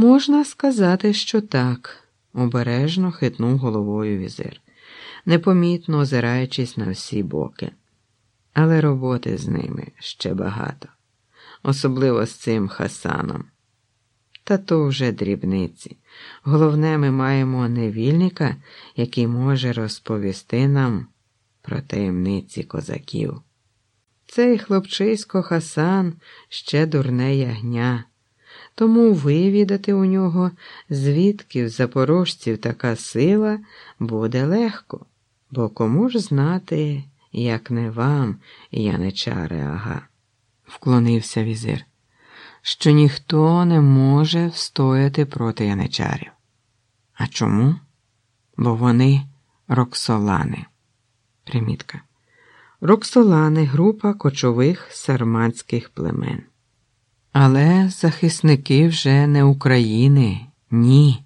Можна сказати, що так, обережно хитнув головою візир, непомітно озираючись на всі боки. Але роботи з ними ще багато, особливо з цим Хасаном. Та то вже дрібниці. Головне, ми маємо невільника, який може розповісти нам про таємниці козаків. Цей хлопчисько Хасан ще дурне ягня, тому вивідати у нього, звідки в запорожців така сила, буде легко, бо кому ж знати, як не вам, яничаре ага, вклонився візир, що ніхто не може встояти проти яничарів. А чому? Бо вони роксолани. Примітка. Роксолани група кочових сарматських племен. Але захисники вже не України, ні.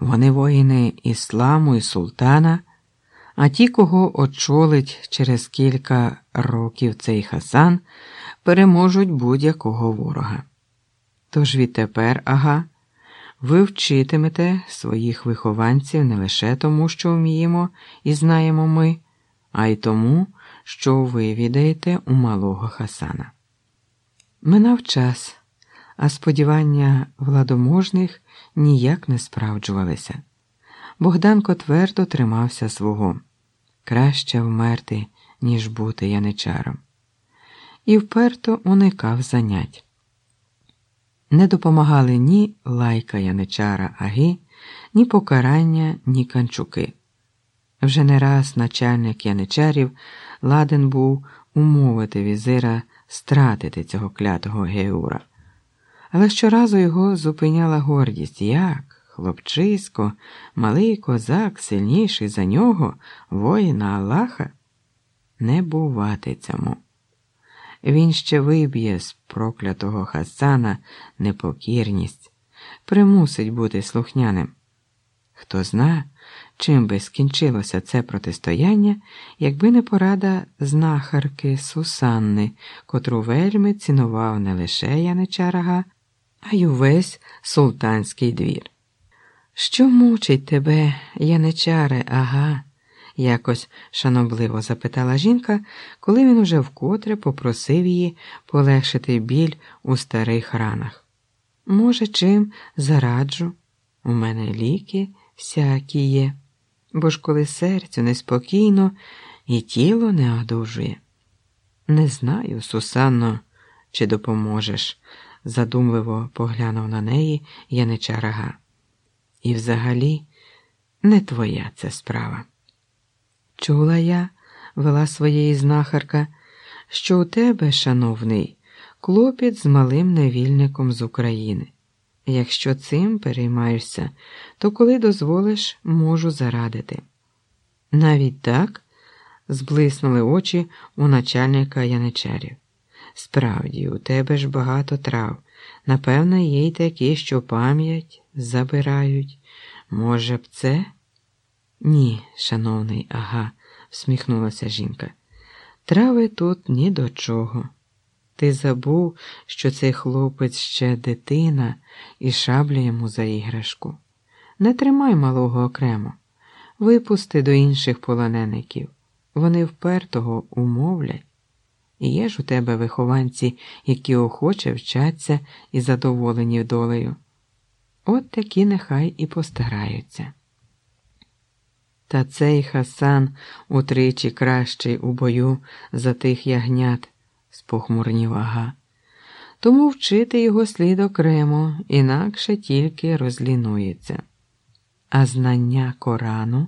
Вони воїни ісламу і султана, а ті, кого очолить через кілька років цей Хасан, переможуть будь-якого ворога. Тож відтепер, ага, ви вчитимете своїх вихованців не лише тому, що вміємо і знаємо ми, а й тому, що ви відаєте у малого Хасана. Минав час, а сподівання владоможних ніяк не справджувалися. Богданко твердо тримався свого краще вмерти, ніж бути яничаром, і вперто уникав занять. Не допомагали ні лайка яничара Аги, ні покарання, ні канчуки. Вже не раз начальник яничарів ладен був умовити візира стратити цього клятого Геура. Але щоразу його зупиняла гордість як, хлопчисько, малий козак, сильніший за нього, воїна Аллаха, не бувати цьому. Він ще виб'є з проклятого Хасана непокірність, примусить бути слухняним. Хто зна, чим би скінчилося це протистояння, якби не порада знахарки Сусанни, котру вельми цінував не лише Яничарага, а й увесь султанський двір. Що мучить тебе, яничаре, ага? якось шанобливо запитала жінка, коли він уже вкотре попросив її полегшити біль у старих ранах. Може, чим зараджу? У мене ліки всякі є, бо ж коли серцю неспокійно і тіло не одужує. Не знаю, Сусанно, чи допоможеш, задумливо поглянув на неї янича рага. І взагалі не твоя це справа. Чула я, вела своєї знахарка, що у тебе, шановний, клопіт з малим невільником з України. Якщо цим переймаєшся, то коли дозволиш, можу зарадити. Навіть так зблиснули очі у начальника яничарів. Справді, у тебе ж багато трав. Напевно, є й такі, що пам'ять забирають. Може б, це? Ні, шановний, ага, всміхнулася жінка. Трави тут ні до чого. Ти забув, що цей хлопець ще дитина і шабля йому за іграшку. Не тримай малого окремо, випусти до інших полонеників. Вони впертого умовлять. І є ж у тебе вихованці, які охоче вчаться і задоволені долею. От такі нехай і постараються. Та цей Хасан утричі кращий у бою за тих ягнят, спохмурнів ага. Тому вчити його слід окремо, інакше тільки розлінується. А знання Корану,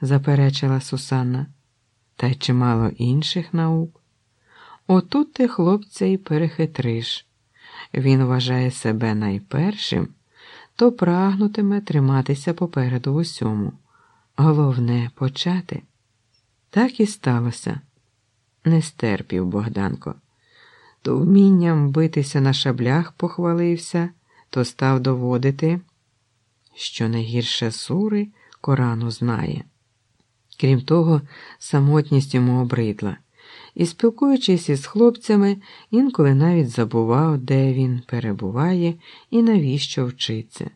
заперечила Сусанна, та й чимало інших наук. Отут ти, хлопця, й перехитриш. Він вважає себе найпершим, то прагнутиме триматися попереду в усьому. Головне почати. Так і сталося. Не стерпів Богданко. То вмінням битися на шаблях похвалився, то став доводити, що найгірше сури Корану знає. Крім того, самотність йому обридла і, спілкуючись із хлопцями, інколи навіть забував, де він перебуває і навіщо вчиться.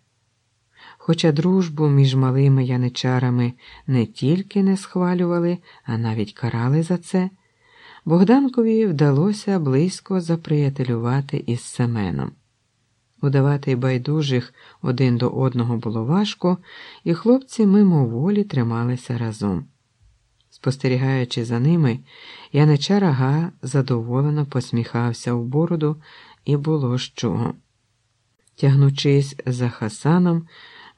Хоча дружбу між малими яничарами не тільки не схвалювали, а навіть карали за це, Богданкові вдалося близько заприятелювати із Семеном. Удавати байдужих один до одного було важко, і хлопці мимоволі трималися разом. Спостерігаючи за ними, яничар Ага задоволено посміхався в бороду, і було з чого. Тягнучись за Хасаном,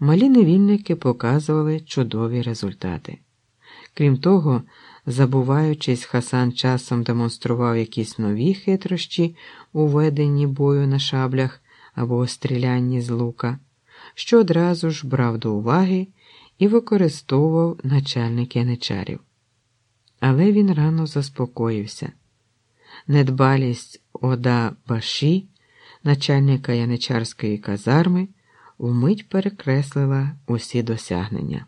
малі невільники показували чудові результати. Крім того, забуваючись, Хасан часом демонстрував якісь нові хитрощі у веденні бою на шаблях або стрілянні з лука, що одразу ж брав до уваги і використовував начальник яничарів. Але він рано заспокоївся. Недбалість Ода Баші, начальника яничарської казарми, вмить перекреслила усі досягнення.